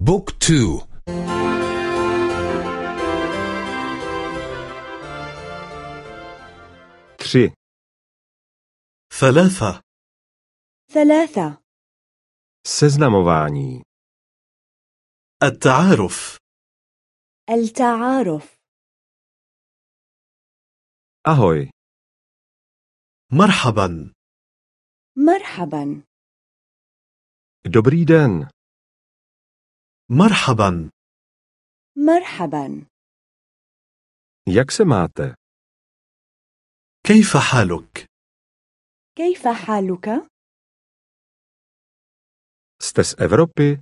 بوك تو. tři, ثلاثة. ثلاثة. seznamování, التعارف. التعارف. ahoj, مرحبا. مرحبا. dobrý den, مرحبا. مرحبا. Jak se máte, كيف حالك؟ كيف حالك؟ jste z Evropy,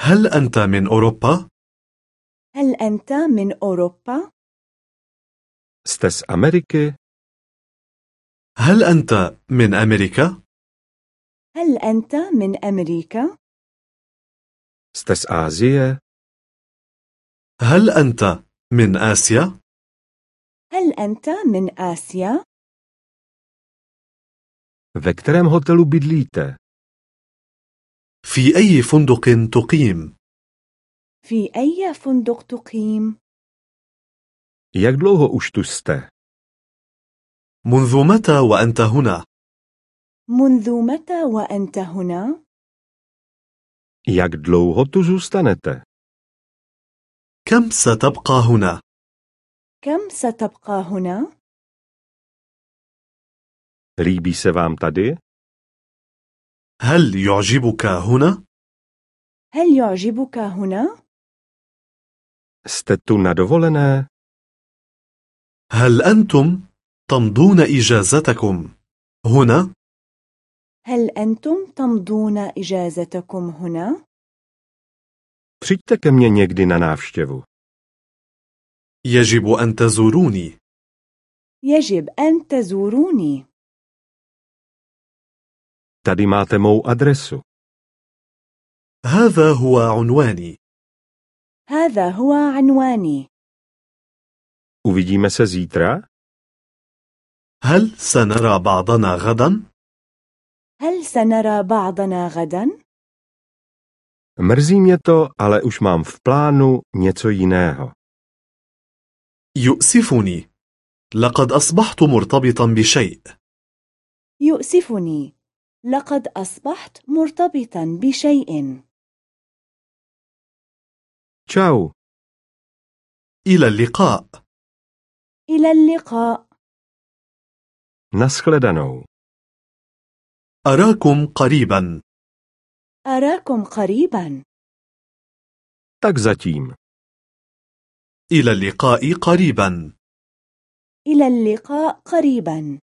هل أنت من أوروبا؟ هل أنت من أوروبا؟ jste z Ameriky, هل أنت من أمريكا؟ هل أنت من أمريكا؟ Z Ázie, هل أنت من آسيا هل أنت من آسيا؟ ve kterém hotelu bydlíte, في أي فندق تقيم في أي فندق تقيم؟ jak dlouho už tu jste, منذ متى وأنت هنا منذ متى وأنت هنا؟ Jak dlouho tu zůstanete, كم ستبقى هنا؟ كم ستبقى هنا؟ líbí se vám tady, هل يعجبك هنا؟ هل يعجبك هنا؟ jste tu na dovolené, هل أنتم تمضون إجازتكم هنا؟ هل أنتم تمضون إجازتكم هنا؟ přijďte ke mně někdy na návštěvu, يجب أن تزوروني. يجب أن تزوروني. Tady máte mou adresu, هذا هو عنواني. هذا هو عنواني. Uvidíme se zítra, هل سنرى بعضنا غدا؟ هل سنرى بعضنا غدا؟ mrzí mě to, ale už mám v plánu něco jiného. يؤسفني. لقد أصبحت مرتبطا بشيء. يؤسفني. لقد أصبحت مرتبطا بشيء. Čau, إلى اللقاء. إلى اللقاء. Nashledanou. أراكم قريبا. أراكم قريبا. Tak zatím. إلى اللقاء قريبا. إلى اللقاء قريبا.